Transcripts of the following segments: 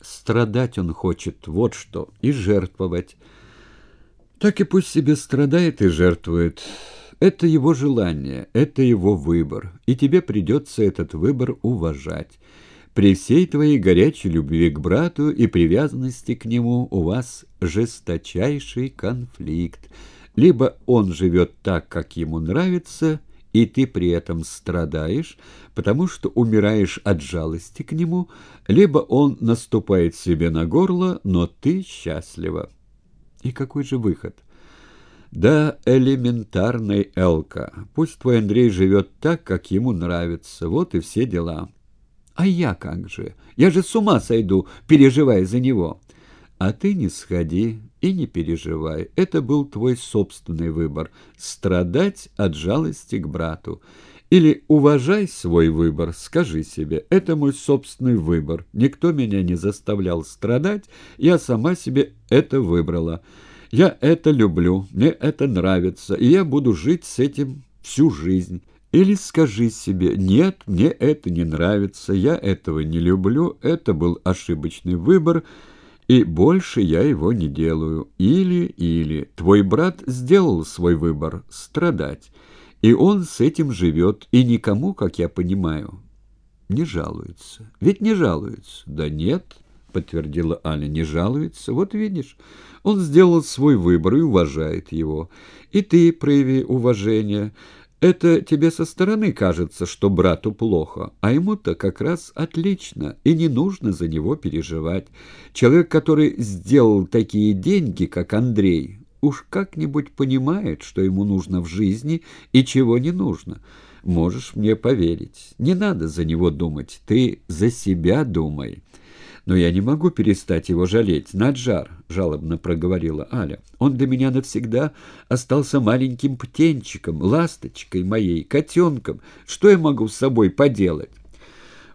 Страдать он хочет, вот что, и жертвовать. Так и пусть себе страдает и жертвует. Это его желание, это его выбор, и тебе придется этот выбор уважать. При всей твоей горячей любви к брату и привязанности к нему у вас жесточайший конфликт. Либо он живет так, как ему нравится, и ты при этом страдаешь, потому что умираешь от жалости к нему, либо он наступает себе на горло, но ты счастлива. И какой же выход? Да, элементарный Элка. Пусть твой Андрей живет так, как ему нравится. Вот и все дела. А я как же? Я же с ума сойду, переживая за него. А ты не сходи и не переживай. Это был твой собственный выбор — страдать от жалости к брату. Или уважай свой выбор, скажи себе, это мой собственный выбор. Никто меня не заставлял страдать, я сама себе это выбрала. Я это люблю, мне это нравится, и я буду жить с этим всю жизнь. Или скажи себе, нет, мне это не нравится, я этого не люблю, это был ошибочный выбор, и больше я его не делаю. Или-или. Твой брат сделал свой выбор — страдать, и он с этим живет, и никому, как я понимаю, не жалуется. Ведь не жалуется. Да нет, — подтвердила Аля, — не жалуется. Вот видишь, он сделал свой выбор и уважает его. И ты прояви уважение. Это тебе со стороны кажется, что брату плохо, а ему-то как раз отлично, и не нужно за него переживать. Человек, который сделал такие деньги, как Андрей, уж как-нибудь понимает, что ему нужно в жизни и чего не нужно. Можешь мне поверить. Не надо за него думать, ты за себя думай». «Но я не могу перестать его жалеть. Наджар», — жалобно проговорила Аля. «Он для меня навсегда остался маленьким птенчиком, ласточкой моей, котенком. Что я могу с собой поделать?»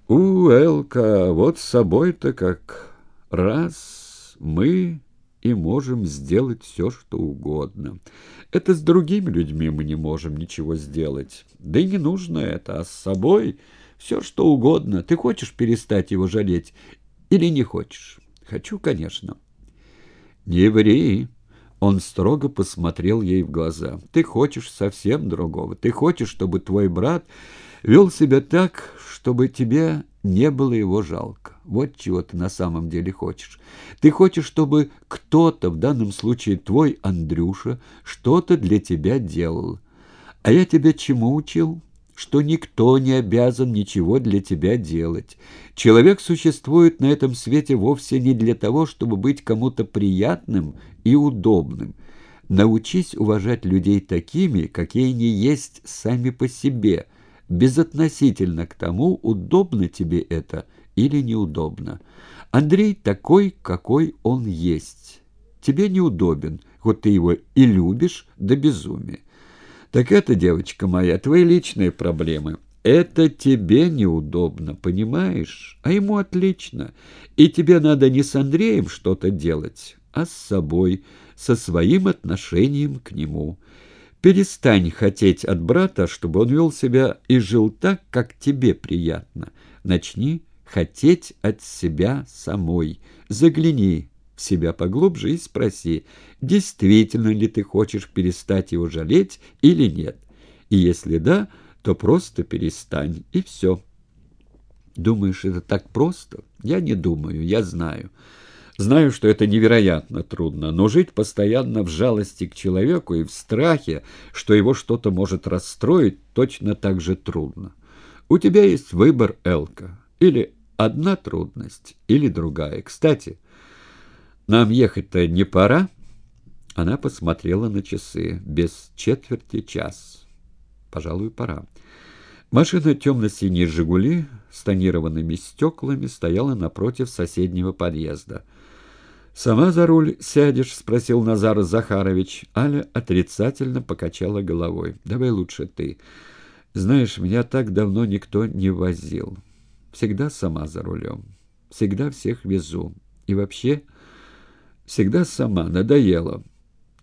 «У, Элка, вот с собой-то как раз мы и можем сделать все, что угодно. Это с другими людьми мы не можем ничего сделать. Да и не нужно это, а с собой все, что угодно. Ты хочешь перестать его жалеть или не хочешь? Хочу, конечно. Не ври. Он строго посмотрел ей в глаза. Ты хочешь совсем другого. Ты хочешь, чтобы твой брат вел себя так, чтобы тебе не было его жалко. Вот чего ты на самом деле хочешь. Ты хочешь, чтобы кто-то, в данном случае твой Андрюша, что-то для тебя делал. А я тебя чему учил? Что никто не обязан ничего для тебя делать. Человек существует на этом свете вовсе не для того, чтобы быть кому-то приятным и удобным. Научись уважать людей такими, какие они есть сами по себе, безотносительно к тому, удобно тебе это или неудобно. Андрей такой, какой он есть. Тебе неудобен, хоть ты его и любишь до безумия. Так это, девочка моя, твои личные проблемы. Это тебе неудобно, понимаешь? А ему отлично. И тебе надо не с Андреем что-то делать, а с собой, со своим отношением к нему. Перестань хотеть от брата, чтобы он вел себя и жил так, как тебе приятно. Начни хотеть от себя самой. Загляни себя поглубже и спроси, действительно ли ты хочешь перестать его жалеть или нет. И если да, то просто перестань, и все. Думаешь, это так просто? Я не думаю, я знаю. Знаю, что это невероятно трудно, но жить постоянно в жалости к человеку и в страхе, что его что-то может расстроить, точно так же трудно. У тебя есть выбор, Элка. Или одна трудность, или другая. Кстати, нам ехать-то не пора?» Она посмотрела на часы. Без четверти час. Пожалуй, пора. Машина темно-синей «Жигули» с тонированными стеклами стояла напротив соседнего подъезда. «Сама за руль сядешь?» — спросил Назар Захарович. Аля отрицательно покачала головой. «Давай лучше ты. Знаешь, меня так давно никто не возил. Всегда сама за рулем. Всегда всех везу. И вообще...» Всегда сама, надоело.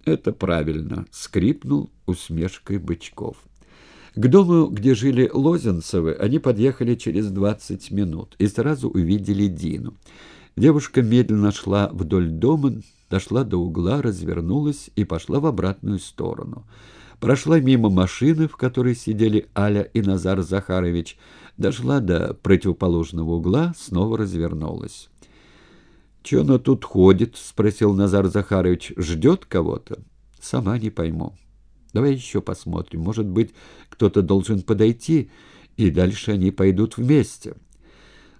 Это правильно, скрипнул усмешкой Бычков. К дому, где жили Лозенцевы, они подъехали через двадцать минут и сразу увидели Дину. Девушка медленно шла вдоль дома, дошла до угла, развернулась и пошла в обратную сторону. Прошла мимо машины, в которой сидели Аля и Назар Захарович, дошла до противоположного угла, снова развернулась. «Че она тут ходит?» — спросил Назар Захарович. «Ждет кого-то?» «Сама не пойму. Давай еще посмотрим. Может быть, кто-то должен подойти, и дальше они пойдут вместе».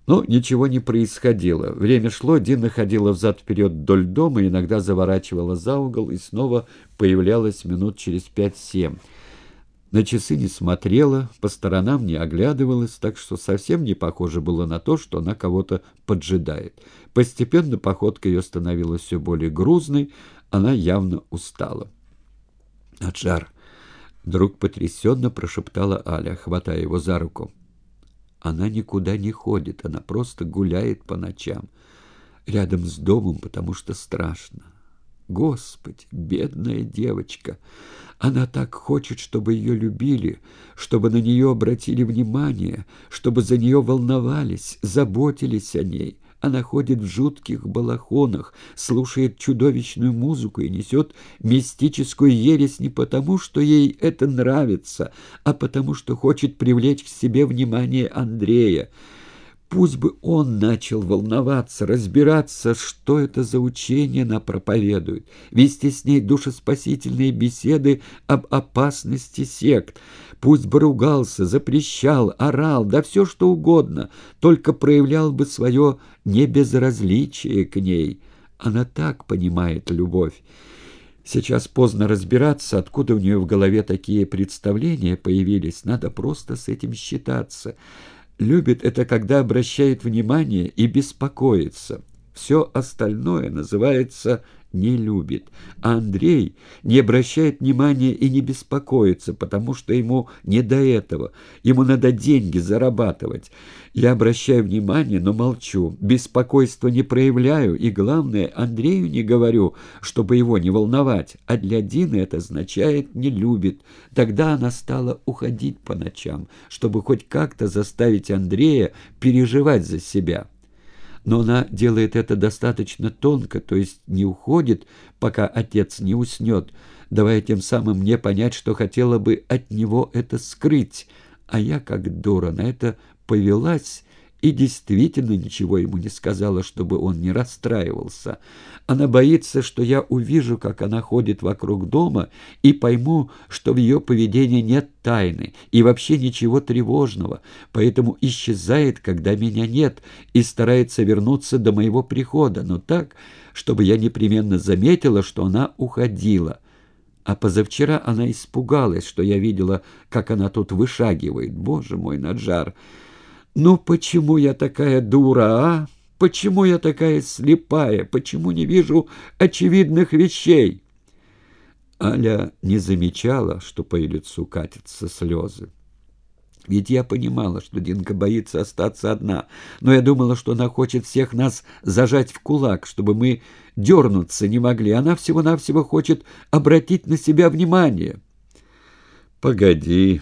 Но ничего не происходило. Время шло, Дина ходила взад-вперед вдоль дома, иногда заворачивала за угол и снова появлялась минут через пять-семь. На часы не смотрела, по сторонам не оглядывалась, так что совсем не похоже было на то, что она кого-то поджидает. Постепенно походка ее становилась все более грузной, она явно устала. «Наджар!» — вдруг потрясенно прошептала Аля, хватая его за руку. Она никуда не ходит, она просто гуляет по ночам, рядом с домом, потому что страшно. Господи, бедная девочка! Она так хочет, чтобы ее любили, чтобы на нее обратили внимание, чтобы за нее волновались, заботились о ней. Она ходит в жутких балахонах, слушает чудовищную музыку и несет мистическую ересь не потому, что ей это нравится, а потому, что хочет привлечь к себе внимание Андрея. Пусть бы он начал волноваться, разбираться, что это за учение она проповедует, вести с ней душеспасительные беседы об опасности сект. Пусть бы ругался, запрещал, орал, да все что угодно, только проявлял бы свое небезразличие к ней. Она так понимает любовь. Сейчас поздно разбираться, откуда у нее в голове такие представления появились. Надо просто с этим считаться. Любит это, когда обращает внимание и беспокоится. Все остальное называется «не любит». А Андрей не обращает внимания и не беспокоится, потому что ему не до этого. Ему надо деньги зарабатывать. Я обращаю внимание, но молчу. Беспокойства не проявляю, и, главное, Андрею не говорю, чтобы его не волновать. А для Дины это означает «не любит». Тогда она стала уходить по ночам, чтобы хоть как-то заставить Андрея переживать за себя но она делает это достаточно тонко, то есть не уходит, пока отец не уснет, давая тем самым мне понять, что хотела бы от него это скрыть. А я, как дура, на это повелась и действительно ничего ему не сказала, чтобы он не расстраивался. Она боится, что я увижу, как она ходит вокруг дома, и пойму, что в ее поведении нет тайны и вообще ничего тревожного, поэтому исчезает, когда меня нет, и старается вернуться до моего прихода, но так, чтобы я непременно заметила, что она уходила. А позавчера она испугалась, что я видела, как она тут вышагивает. Боже мой, Наджар! «Ну почему я такая дура, а? Почему я такая слепая? Почему не вижу очевидных вещей?» Аля не замечала, что по ее лицу катятся слезы. Ведь я понимала, что Динка боится остаться одна, но я думала, что она хочет всех нас зажать в кулак, чтобы мы дернуться не могли. Она всего-навсего хочет обратить на себя внимание. «Погоди»,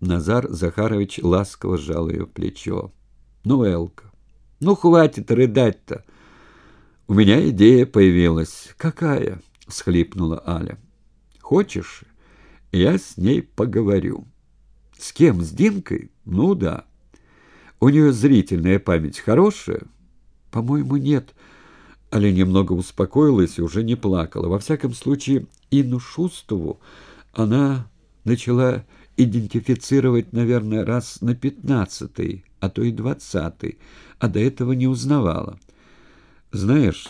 Назар Захарович ласково сжал ее плечо. «Ну, Элка, ну хватит рыдать-то!» «У меня идея появилась». «Какая?» — всхлипнула Аля. «Хочешь, я с ней поговорю». «С кем? С Динкой?» «Ну да». «У нее зрительная память хорошая?» «По-моему, нет». Аля немного успокоилась и уже не плакала. Во всяком случае, Инну Шустову она начала идентифицировать, наверное, раз на пятнадцатый, а то и двадцатый, а до этого не узнавала. Знаешь,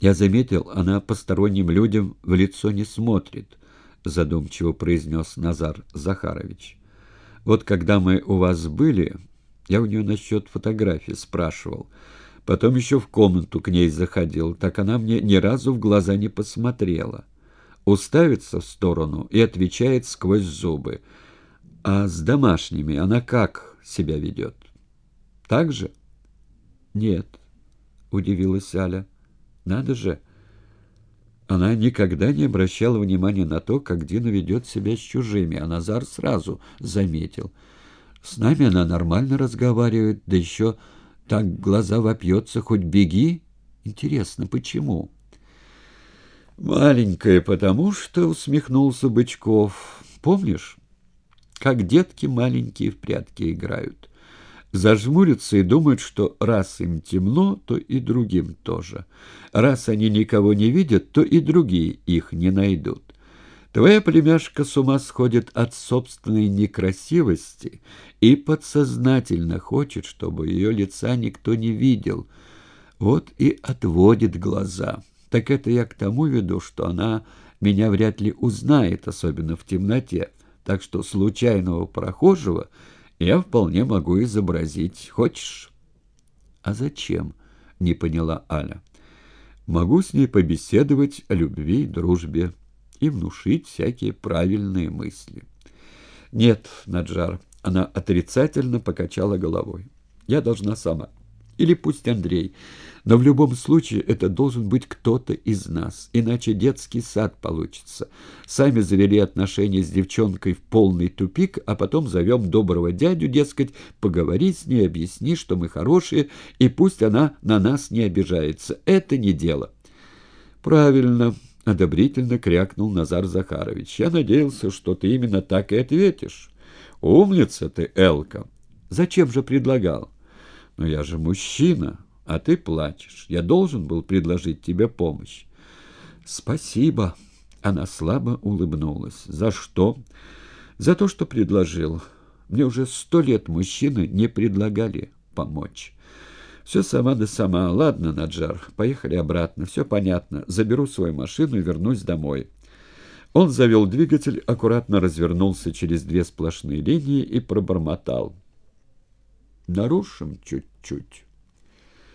я заметил, она посторонним людям в лицо не смотрит, задумчиво произнес Назар Захарович. Вот когда мы у вас были, я у нее насчет фотографии спрашивал. Потом еще в комнату к ней заходил, так она мне ни разу в глаза не посмотрела уставится в сторону и отвечает сквозь зубы. А с домашними она как себя ведет? Так же? Нет, удивилась Аля. Надо же. Она никогда не обращала внимания на то, как Дина ведет себя с чужими, а Назар сразу заметил. С нами она нормально разговаривает, да еще Так глаза вопьется, хоть беги. Интересно, почему? Маленькая, потому что, усмехнулся Бычков. Помнишь, как детки маленькие в прятки играют? Зажмурятся и думают, что раз им темно, то и другим тоже. Раз они никого не видят, то и другие их не найдут. Твоя племяшка с ума сходит от собственной некрасивости и подсознательно хочет, чтобы ее лица никто не видел. Вот и отводит глаза. Так это я к тому веду, что она меня вряд ли узнает, особенно в темноте. Так что случайного прохожего я вполне могу изобразить. Хочешь? А зачем? Не поняла Аля. Могу с ней побеседовать о любви и дружбе и внушить всякие правильные мысли. Нет, Наджар, она отрицательно покачала головой. Я должна сама. Или пусть Андрей. Но в любом случае это должен быть кто-то из нас, иначе детский сад получится. Сами завели отношения с девчонкой в полный тупик, а потом зовем доброго дядю, дескать, поговори с ней, объясни, что мы хорошие, и пусть она на нас не обижается. Это не дело. Правильно, — одобрительно крякнул Назар Захарович. «Я надеялся, что ты именно так и ответишь. Умница ты, Элка. Зачем же предлагал? Но я же мужчина, а ты плачешь. Я должен был предложить тебе помощь». «Спасибо». Она слабо улыбнулась. «За что?» «За то, что предложил. Мне уже сто лет мужчины не предлагали помочь». Все сама да сама. Ладно, Наджар, поехали обратно. Все понятно. Заберу свою машину и вернусь домой. Он завел двигатель, аккуратно развернулся через две сплошные линии и пробормотал. Нарушим чуть-чуть.